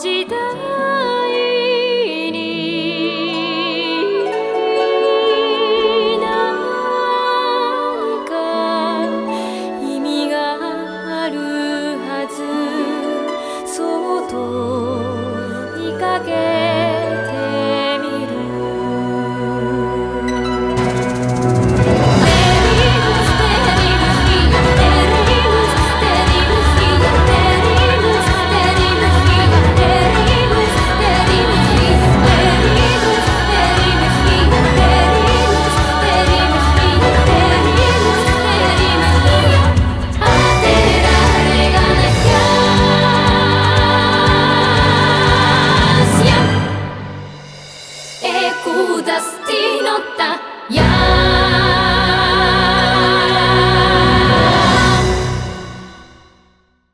记得 kuudasti notta.